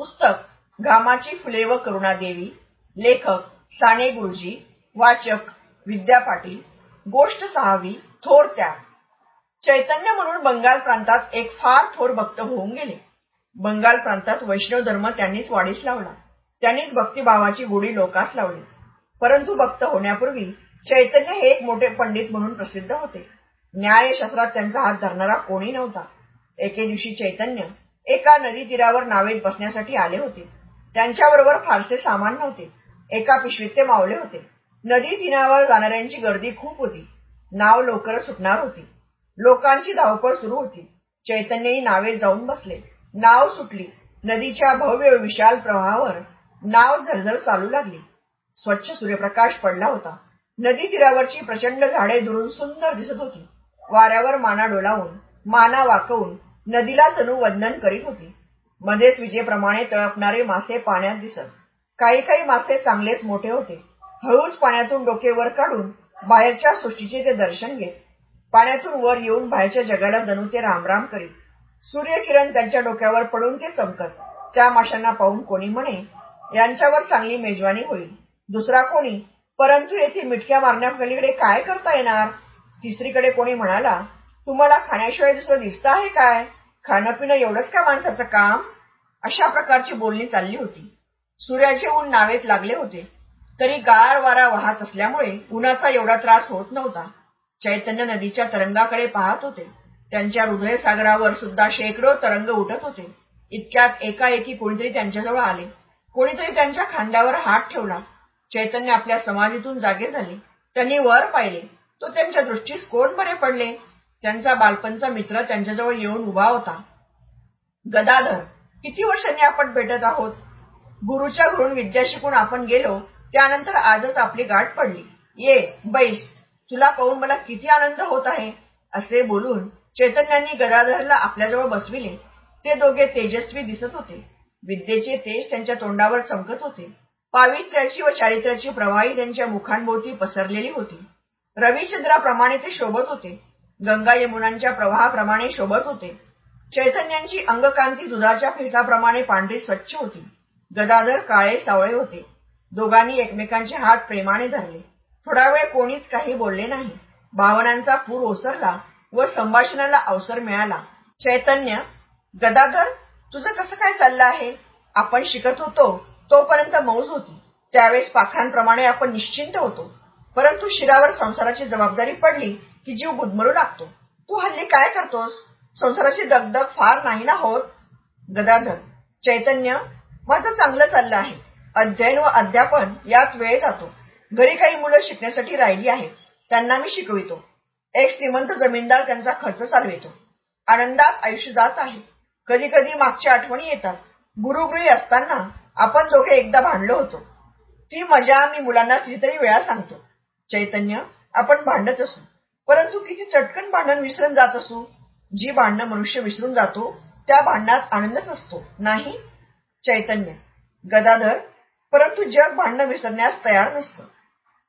पुस्तक घामाची फुले व करुणादेवी लेखक साने गुरुजी वाचक विद्या पाटील गोष्ट सहावी थोर त्याग. चैतन्य म्हणून बंगाल प्रांतात एक फार थोर भक्त होऊन गेले. बंगाल प्रांतात वैष्णव धर्म त्यांनीच वाढीस लावला. त्यांनीच भक्तिभावाची गोडी लोकास लावली. परंतु भक्त होण्यापूर्वी चैतन्य हे एक मोठे पंडित म्हणून प्रसिद्ध होते. न्यायशास्त्रात त्यांचा हात धरणारा कोणी नव्हता. एके दिवशी चैतन्य एका नदी तीरावर नावेत बसण्यासाठी आले होते. त्यांच्याबरोबर फारसे सामान नव्हते. एका पिशवीत ते मावले होते. नदी तीरावर जाणाऱ्यांची गर्दी खूप होती. नाव लवकरच सुटणार होती. लोकांची धावपळ सुरू होती. चैतन्यही नावेत जाऊन बसले. नाव सुटली. नदीच्या भव्य विशाल प्रवाहावर नाव झरझर चालू लागली. स्वच्छ सूर्यप्रकाश पडला होता. नदी तीरावरची प्रचंड झाडे दुरून सुंदर दिसत होती. वाऱ्यावर माना डोलावून माना वाकवून नदीला जणू वंदन करीत होती. मध्येच विजेप्रमाणे तळपणारे मासे पाण्यात दिसत. काही काही मासे चांगलेच मोठे होते. हळूच पाण्यातून डोके वर काढून बाहेरच्या सृष्टीचे ते दर्शन घेत. पाण्यातून वर येऊन बाहेरच्या जगाला जणू ते रामराम करीत. सूर्यकिरण त्यांच्या डोक्यावर पडून ते चमकत. त्या माशांना पाहून कोणी म्हणे यांच्यावर चांगली मेजवानी होईल. दुसरा कोणी परंतु येथे मिटक्या मारण्यापलीकडे काय करता येणार? तिसरीकडे कोणी म्हणाला तुम्हाला खाण्याशिवाय दुसरं दिसतं आहे काय? खाणं पिणं एवढंच का माणसाचं काम? अशा प्रकारची बोलणी चालली होती. सूर्याचे ऊन नावेत लागले होते. तरी गार वारा वाहत असल्यामुळे उन्हाचा एवढा त्रास होत नव्हता. चैतन्य नदीच्या तरंगाकडे पाहत होते. त्यांच्या हृदयसागरावर सुद्धा शेकडो तरंग उठत होते. इतक्यात एकाएकी कोणीतरी त्यांच्याजवळ आले. कोणीतरी त्यांच्या खांद्यावर हात ठेवला. चैतन्य आपल्या समाधीतून जागे झाले. त्यांनी वर पाहिले. तो त्यांच्या दृष्टीस कोण बरे पडले? त्यांचा बालपणचा मित्र त्यांच्याजवळ येऊन उभा होता. गदाधर किती वर्षांनी आपण भेटत आहोत? गुरुच्या घरून विद्या शिकून आपण गेलो त्यानंतर आजच आपली गाठ पडली. ये बैस तुला पाहून मला किती आनंद होत आहे असे बोलून चैतन्यांनी गदाधरला आपल्याजवळ बसविले. ते दोघे तेजस्वी दिसत होते. विद्येचे तेज त्यांच्या तोंडावर चमकत होते. पावित्र्याची व चारित्र्याची प्रवाही त्यांच्या मुखांभोवती पसरलेली होती. रविचंद्राप्रमाणे ते शोभत होते. गंगा यमुनांच्या प्रवाहाप्रमाणे शोभत होते. चैतन्यांची अंगकांती दुधाच्या फेसाप्रमाणे पांढरी स्वच्छ होती. गदाधर काळे सावळे होते. दोघांनी एकमेकांचे हात प्रेमाने धरले. थोडा वेळ कोणीच काही बोलले नाही. भावनांचा पूर ओसरला व संभाषणाला अवसर मिळाला. चैतन्य गदाधर तुझं कसं काय चाललं आहे? आपण शिकत होतो तोपर्यंत मौज होती. त्यावेळेस पाखरांप्रमाणे आपण निश्चिंत होतो. परंतु शिरावर संसाराची जबाबदारी पडली. की जीव गुदमरू लागतो. तू हल्ली काय करतोस? संसाराची दगदग फार नाही ना होत? गदाधर चैतन्य माझं चांगलं चाललं आहे. अध्ययन व अध्यापन यात वेळ जातो. घरी काही मुलं शिकण्यासाठी राहिली आहेत. त्यांना मी शिकवितो. एक श्रीमंत जमीनदार त्यांचा खर्च चालवितो. आनंदात आयुष्य जात आहे. कधी कधी मागच्या आठवणी येतात. गुरुगृही असताना आपण दोघे एकदा भांडलो होतो. ती मजा मी मुलांना कितीतरी वेळा सांगतो. चैतन्य आपण भांडत असू. परंतु किती चटकन भांडण विसरून जात असू जी भांडणं मनुष्य विसरून जातो त्या भांडणात आनंदच असतो नाही? चैतन्य. गदाधर परंतु जग भांडणं विसरण्यास तयार नसतं.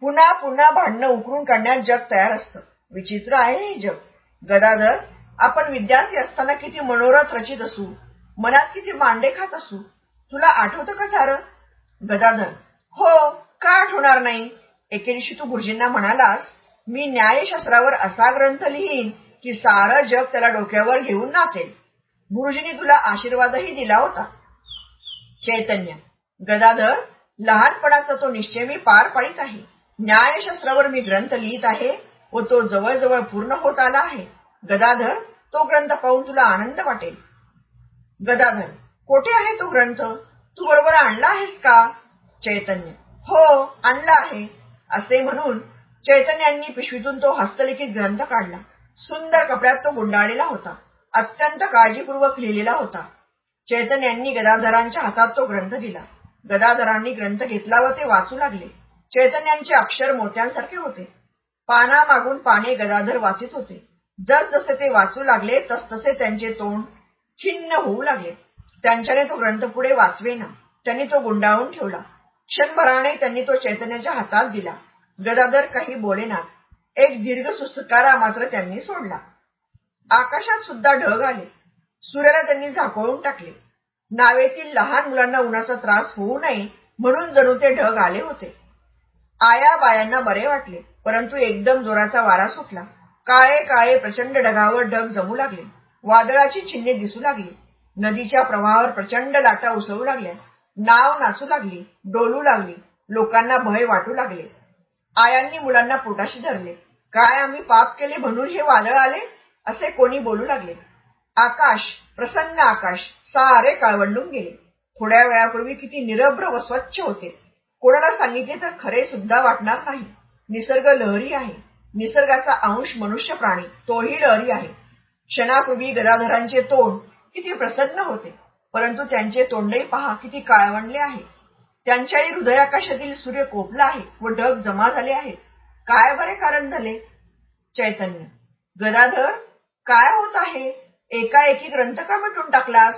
पुन्हा पुन्हा भांडणं उकरून काढण्यास जग तयार असतं. विचित्र आहे हे जग. गदाधर आपण विद्यार्थी असताना किती मनोरथ रचित असू मनात किती मांडे खात असू तुला आठवतं का सारं? गदाधर हो का आठवणार नाही? एके दिवशी तू गुरुजींना म्हणालास मी न्यायशास्त्रावर असा ग्रंथ लिहीन की सारं जग त्याला डोक्यावर घेऊन नाचेल. गुरुजींनी तुला आशीर्वादही दिला होता. चैतन्य गदाधर लहानपणाचा तो निश्चय मी पार पाडित आहे. न्यायशास्त्रावर मी ग्रंथ लिहित आहे व तो जवळजवळ पूर्ण होत आला आहे. गदाधर तो ग्रंथ पाहून तुला आनंद वाटेल. गदाधर कोठे आहे तो ग्रंथ? तू बरोबर आणला आहेस का? चैतन्य हो आणला आहे. असे म्हणून चैतन्यांनी पिशवीतून तो हस्तलिखित ग्रंथ काढला. सुंदर कपड्यात तो गुंडाळलेला होता. अत्यंत काळजीपूर्वक लिहिलेला होता. चैतन्यांनी गदाधरांच्या हातात तो ग्रंथ दिला. गदाधरांनी ग्रंथ घेतला व ते वाचू लागले. चैतन्यांचे अक्षर मोत्यांसारखे होते. पाना मागून पाने गदाधर वाचित होते. जसे ते वाचू लागले तसतसे त्यांचे तोंड खिन्न होऊ लागले. त्यांच्याने तो ग्रंथ पुढे वाचवेना. त्यांनी तो गुंडाळून ठेवला. क्षणभराने त्यांनी तो चैतन्याच्या हातात दिला. गदाधर काही बोलेना एक दीर्घ सुस्कारा मात्र त्यांनी सोडला. आकाशात सुद्धा ढग आले. सूर्याला त्यांनी झाकोळून टाकले. नावेतील लहान मुलांना उन्हाचा त्रास होऊ नये म्हणून जणू ते ढग आले होते. आया बायांना बरे वाटले परंतु एकदम जोराचा वारा सुटला. काळे काळे प्रचंड ढगावर ढग जमू लागले. वादळाची चिन्हे दिसू लागली. नदीच्या प्रवाहावर प्रचंड लाटा उसळू लागल्या. नाव नाचू लागली डोलू लागली. लोकांना भय वाटू लागले. आयांनी मुलांना पोटाशी धरले. काय आम्ही पाप केले म्हणून हे वादळ आले? असे कोणी बोलू लागले. आकाश प्रसन्न आकाश सारे काळवंडून गेले. थोड्या वेळापूर्वी किती निरभ्र व स्वच्छ होते. कोणाला सांगितले तर खरे सुद्धा वाटणार नाही. निसर्ग लहरी आहे. निसर्गाचा अंश मनुष्य प्राणी तोही लहरी आहे. क्षणापूर्वी गदाधरांचे तोंड किती प्रसन्न होते. परंतु त्यांचे तोंडही पहा किती काळवंडले आहे. त्यांच्याही हृदयाकाशातील सूर्य कोपला आहे व ढग जमा झाले आहेत. काय बरे कारण झाले? चैतन्य. गदाधर काय होत आहे? एकाएकी ग्रंथ का मिटून टाकलास?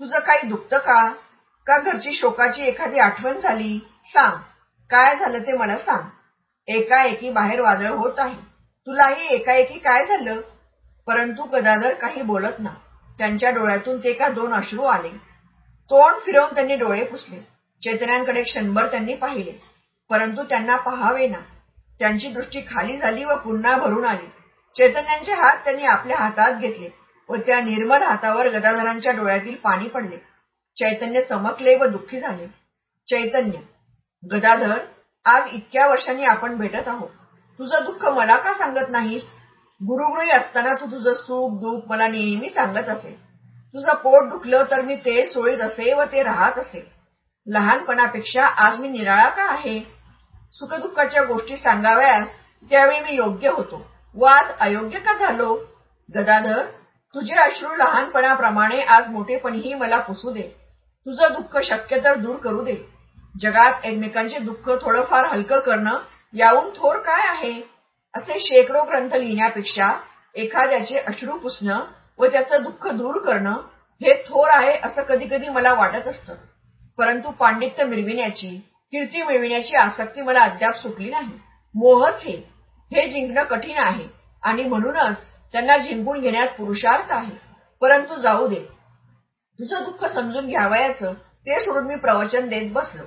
तुझं काही दुखत का? का घरची शोकाची एखादी आठवण झाली? सांग. काय झालं ते मला सांग. एकाएकी बाहेर वादळ होत आहे. तुलाही एकाएकी काय झालं? परंतु गदाधर काही बोलत ना त्यांच्या डोळ्यातून ते का दोन अश्रू आले? तोंड फिरवून त्यांनी डोळे पुसले. चैतन्यांकडे क्षणभर त्यांनी पाहिले. परंतु त्यांना पहावे ना त्यांची दृष्टी खाली झाली व पुन्हा भरून आली. चैतन्यांचे हात त्यांनी आपल्या हातात घेतले व त्या निर्मल हातावर गदाधरांच्या डोळ्यातील पाणी पडले. चैतन्य चमकले व दुःखी झाले. चैतन्य गदाधर आज इतक्या वर्षांनी आपण भेटत आहोत. तुझं दुःख मला का सांगत नाहीस? गुरुगृही असताना तू तुझं सुख दुःख मला नेहमी सांगत असे. तुझं पोट दुखलं तर मी ते सोळीत असे व ते राहत असे. लहानपणापेक्षा आज मी निराळा का आहे. सुखदुःखाच्या गोष्टी सांगाव्यास त्यावेळी मी योग्य होतो. व आज अयोग्य का झालो? गदाधर तुझे अश्रू लहानपणाप्रमाणे आज मोठेपणीही मला पुसू दे. तुझं दुःख शक्य तर दूर करू दे. जगात एकमेकांचे दुःख थोडंफार हलकं करणं याहून थोर काय आहे? असे शेकडो ग्रंथ लिहिण्यापेक्षा एखाद्याचे अश्रू पुसणं व त्याचं दुःख दूर करणं हे थोर आहे असं कधी कधी मला वाटत असतं. परंतु पांडित्य मिरविण्याची कीर्ती मिळविण्याची आसक्ती मला अद्याप सुटली नाही. मोहच हे. हे जिंकणं कठीण आहे आणि म्हणूनच त्यांना जिंकून घेण्यात पुरुषार्थ आहे. परंतु जाऊ दे. तुझं दुःख समजून घ्यावयाचं ते सोडून मी प्रवचन देत बसलो.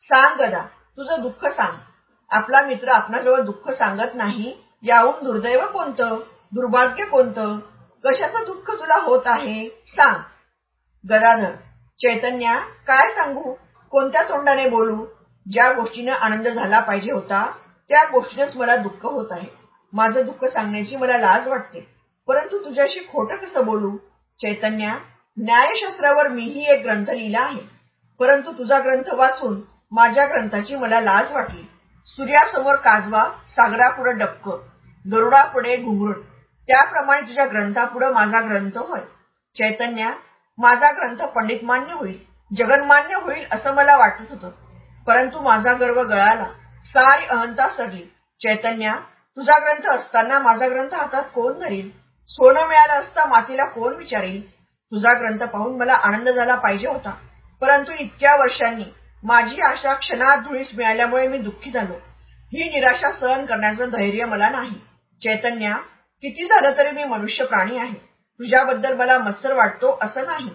सांग गदा तुझं दुःख सांग. आपला मित्र आपणाजवळ दुःख सांगत नाही याहून दुर्दैव कोणतं? दुर्भाग्य कोणतं? कशाचं दुःख तुला होत आहे? सांग. गदाधर चैतन्या काय सांगू? कोणत्या तोंडाने बोलू? ज्या गोष्टीनं आनंद झाला पाहिजे होता त्या गोष्टीनंच मला दुःख होत आहे. माझं दुःख सांगण्याची मला लाज वाटते. परंतु तुझ्याशी खोटं कसं बोलू? चैतन्या न्यायशास्त्रावर मीही एक ग्रंथ लिहिला आहे. परंतु तुझा ग्रंथ वाचून माझ्या ग्रंथाची मला लाज वाटली. सूर्यासमोर काजवा सागरापुढे डबक गरुडापुढे घुंगरुट त्याप्रमाणे तुझ्या ग्रंथापुढे माझा ग्रंथ होय. चैतन्या माझा ग्रंथ पंडितमान्य होईल जगन्मान्य होईल असं मला वाटत होतं. परंतु माझा गर्व गळाला. सारी अहंता सरली चैतन्या तुझा ग्रंथ असताना माझा ग्रंथ हातात कोण धरील? सोनं मिळालं असता मातीला कोण विचारेल? तुझा ग्रंथ पाहून मला आनंद झाला पाहिजे होता. परंतु इतक्या वर्षांनी माझी आशा क्षणात धुळीस मिळाल्यामुळे मी दुःखी झालो. ही निराशा सहन करण्याचं धैर्य मला नाही. चैतन्या किती झालं तरी मी मनुष्य प्राणी आहे. तुझ्याबद्दल मला मत्सर वाटतो असं नाही.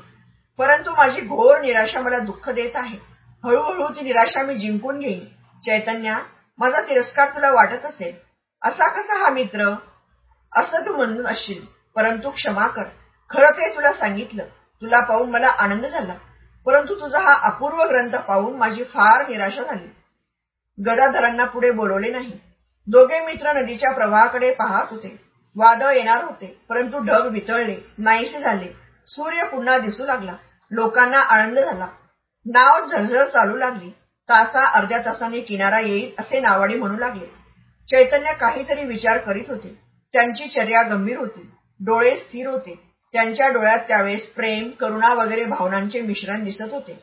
परंतु माझी घोर निराशा मला दुःख देत आहे. हळूहळू ती निराशा मी जिंकून घेईन. चैतन्या माझा तिरस्कार तुला वाटत असेल. असा कसा हा मित्र? असं तू म्हणून असशील. परंतु क्षमा कर. खरं ते तुला सांगितलं. तुला पाहून मला आनंद झाला. परंतु तुझा हा अपूर्व ग्रंथ पाहून माझी फार निराशा झाली. गदाधरांना पुढे बोलवले नाही. दोघे मित्र नदीच्या प्रवाहाकडे पाहत होते. वादळ येणार होते परंतु ढग वितळले नाहीसे झाले. सूर्य पुन्हा दिसू लागला. लोकांना आनंद झाला. नाव झरझर चालू लागली. तासा अर्ध्या तासाने किनारा येईल असे नावाडी म्हणू लागले. चैतन्य काहीतरी विचार करीत होते. त्यांची चर्या गंभीर होती. डोळे स्थिर होते. त्यांच्या डोळ्यात त्यावेळेस प्रेम करुणा वगैरे भावनांचे मिश्रण दिसत होते.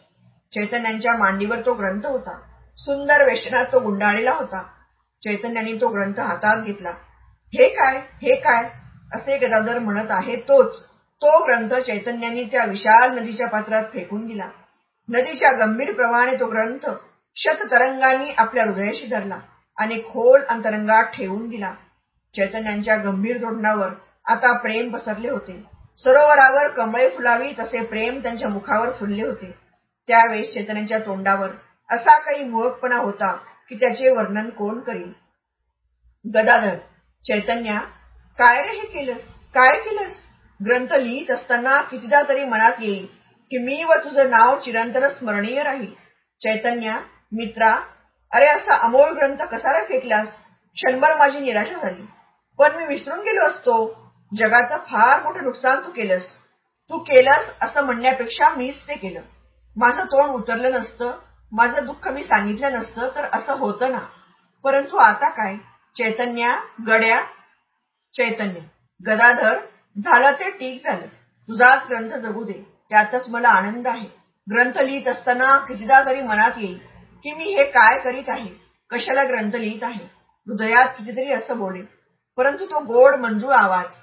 चैतन्यांच्या मांडीवर तो ग्रंथ होता. सुंदर वेषणात तो गुंडाळलेला होता. चैतन्यांनी तो ग्रंथ हातात घेतला. हे काय? हे काय? असे गदाधर म्हणत आहे तोच. तो ग्रंथ चैतन्यानी त्या विशाल नदीच्या पात्रात फेकून दिला. नदीच्या गंभीर प्रवाहाने तो ग्रंथ शततरंगांनी आपल्या हृदयाशी धरला आणि खोल अंतरंगात ठेवून दिला. चैतन्यांच्या गंभीर तोंडावर आता प्रेम पसरले होते. सरोवरावर कमळे फुलावी तसे प्रेम त्यांच्या मुखावर फुलले होते. त्यावेळेस चैतन्यांच्या तोंडावर असा काही मुळकपणा होता की त्याचे वर्णन कोण करील गदाधर चैतन्या काय रे हे केलंस? काय केलंस? ग्रंथ लिहित असताना कितीदा तरी मनात येईल की मी व तुझं नाव चिरंतर स्मरणीय राहील. चैतन्या मित्रा अरे असा अमोल ग्रंथ कसा रे फेकलास? क्षणभर माझी निराशा झाली. पण मी विसरून गेलो असतो. जगाचं फार मोठं नुकसान तू केलंस. तू केलंस असं म्हणण्यापेक्षा मीच ते केलं. माझं तोंड उतरलं नसतं. माझं दुःख मी सांगितलं नसतं तर असं होतं ना. परंतु आता काय? चैतन्या गड्या चैतन्य. गदाधर झालं ते ठीक झालं. तुझाच ग्रंथ जगू दे. त्यातच मला आनंद आहे. ग्रंथ लिहित असताना कितीदा तरी मनात येईल की मी हे काय करीत आहे? कशाला ग्रंथ लिहित आहे? हृदयात कितीतरी असं बोले परंतु तो गोड मंजूळ आवाज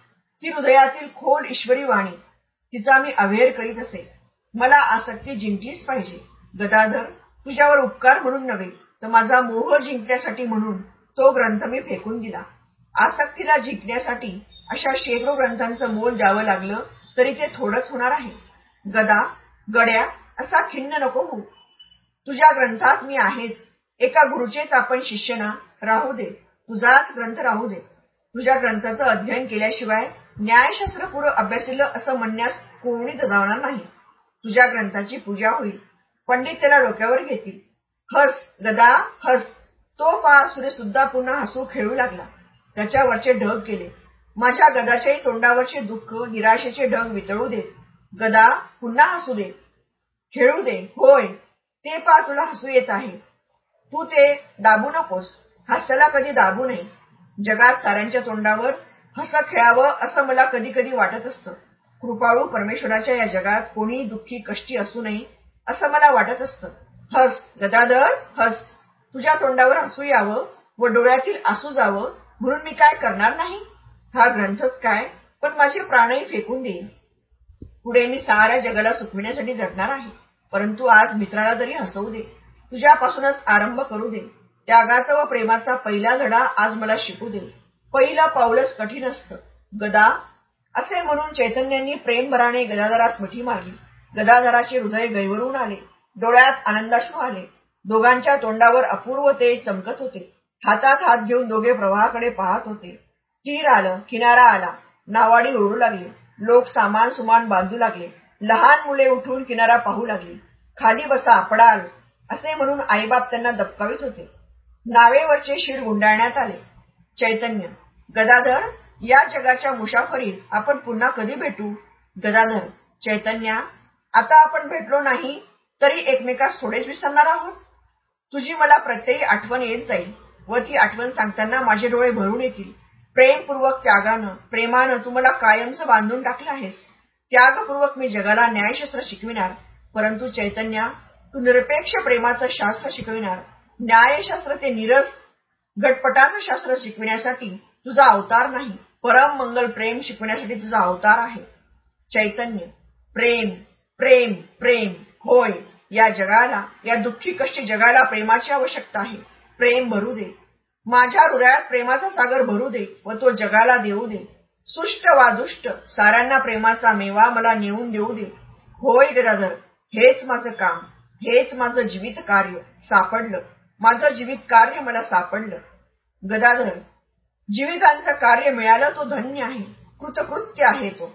ती हृदयातील खोल ईश्वरी वाणी तिचा मी अवेर करीत असे मला आसक्ती जिंकलीच पाहिजे. गदाधर तुझ्यावर उपकार म्हणून नव्हे तर माझा मोह जिंकण्यासाठी म्हणून तो ग्रंथ मी फेकून दिला. आसक्तीला जिंकण्यासाठी अशा शेकडो ग्रंथांचं मोल द्यावं लागलं तरी ते थोडंच होणार आहे. गदा गड्या असा खिन्न नको हो तुझ्या ग्रंथात मी आहेच. एका गुरुचेच आपण शिष्य ना राहू दे. तुझाच ग्रंथ राहू दे. तुझ्या ग्रंथाचं अध्ययन केल्याशिवाय न्यायशास्त्र पुढं अभ्यासिलं असं म्हणण्यास कोणी दजावणार नाही. तुझ्या ग्रंथाची पूजा होईल. पंडित त्याला डोक्यावर घेतील. हस गदा हस. तो सूर्य सुद्धा पुन्हा हसू खेळू लागला. त्याच्यावरचे ढग गेले. माझ्या गदाच्याही तोंडावरचे दुःख निराशेचे ढग वितळू दे गदा पुन्हा हसू दे. खेळू दे. होय. ते पा तुला हसू येत आहे. तू ते दाबू नकोस. हास्याला कधी दाबू नये. जगात साऱ्यांच्या तोंडावर हस खेळावं असं मला कधी कधी वाटत असतं. कृपाळू परमेश्वराच्या या जगात कोणी दुःखी कष्टी असू नये असं मला वाटत असतं. हस. गदाधर हस. तुझ्या तोंडावर हसू यावं व डोळ्यातील आसू जावं म्हणून मी काय करणार नाही? हा ग्रंथच काय? पण माझे प्राणही फेकून देईन. पुढे मी साऱ्या जगाला सुखविण्यासाठी जगणार आहे. परंतु आज मित्राला तरी हसवू दे. तुझ्यापासूनच आरंभ करू दे. त्यागाचा व प्रेमाचा पहिला धडा आज मला शिकू दे. पहिलं पाऊलच कठीण असतं. गदा? असे म्हणून चैतन्यांनी प्रेमभराने गदाधरास मिठी मारली. गदाधराचे हृदय गैवरून आले. डोळ्यात आनंदाश्रू आले. दोघांच्या तोंडावर अपूर्व ते चमकत होते. हातात हात घेऊन दोघे प्रवाहाकडे पाहत होते. तीर आलं किनारा आला. नावाडी ओढू लागली. लोक सामान सुमान बांधू लागले. लहान मुले उठून किनारा पाहू लागली. खाली बसा पडाल असे म्हणून आईबाप त्यांना दबकावित होते. नावेवरचे शिर गुंडाळण्यात आले. चैतन्य गदाधर या जगाच्या मुसाफरीत आपण पुन्हा कधी भेटू? गदाधर चैतन्या आता आपण भेटलो नाही तरी एकमेकास थोडेच विसरणार आहोत. तुझी मला प्रत्येक आठवण येत जाईल व ती आठवण सांगताना माझे डोळे भरून येतील. प्रेमपूर्वक त्यागानं प्रेमानं तू मला कायमचं बांधून टाकलं आहेस. त्यागपूर्वक मी जगाला न्यायशास्त्र शिकविणार परंतु चैतन्या तू निरपेक्ष प्रेमाचं शास्त्र शिकविणार. न्यायशास्त्र ते निरस घटपटाचं शास्त्र शिकविण्यासाठी तुझा अवतार नाही. परम मंगल प्रेम शिकवण्यासाठी तुझा अवतार आहे. चैतन्य प्रेम प्रेम प्रेम होय. या जगाला या दुःखी कष्टी जगाला प्रेमाची आवश्यकता आहे. प्रेम भरू दे. माझ्या हृदयात प्रेमाचा सागर भरू दे व तो जगाला देऊ दे. सुष्ट वा दुष्ट साऱ्यांना प्रेमाचा मेवा मला नेऊन देऊ दे. होय गदाधर हेच माझं काम हेच माझं जीवित कार्य सापडलं. माझं जीवित कार्य मला सापडलं. गदाधर जीवितांचं कार्य मिळालं तो धन्य आहे कृतकृत्य आहे तो.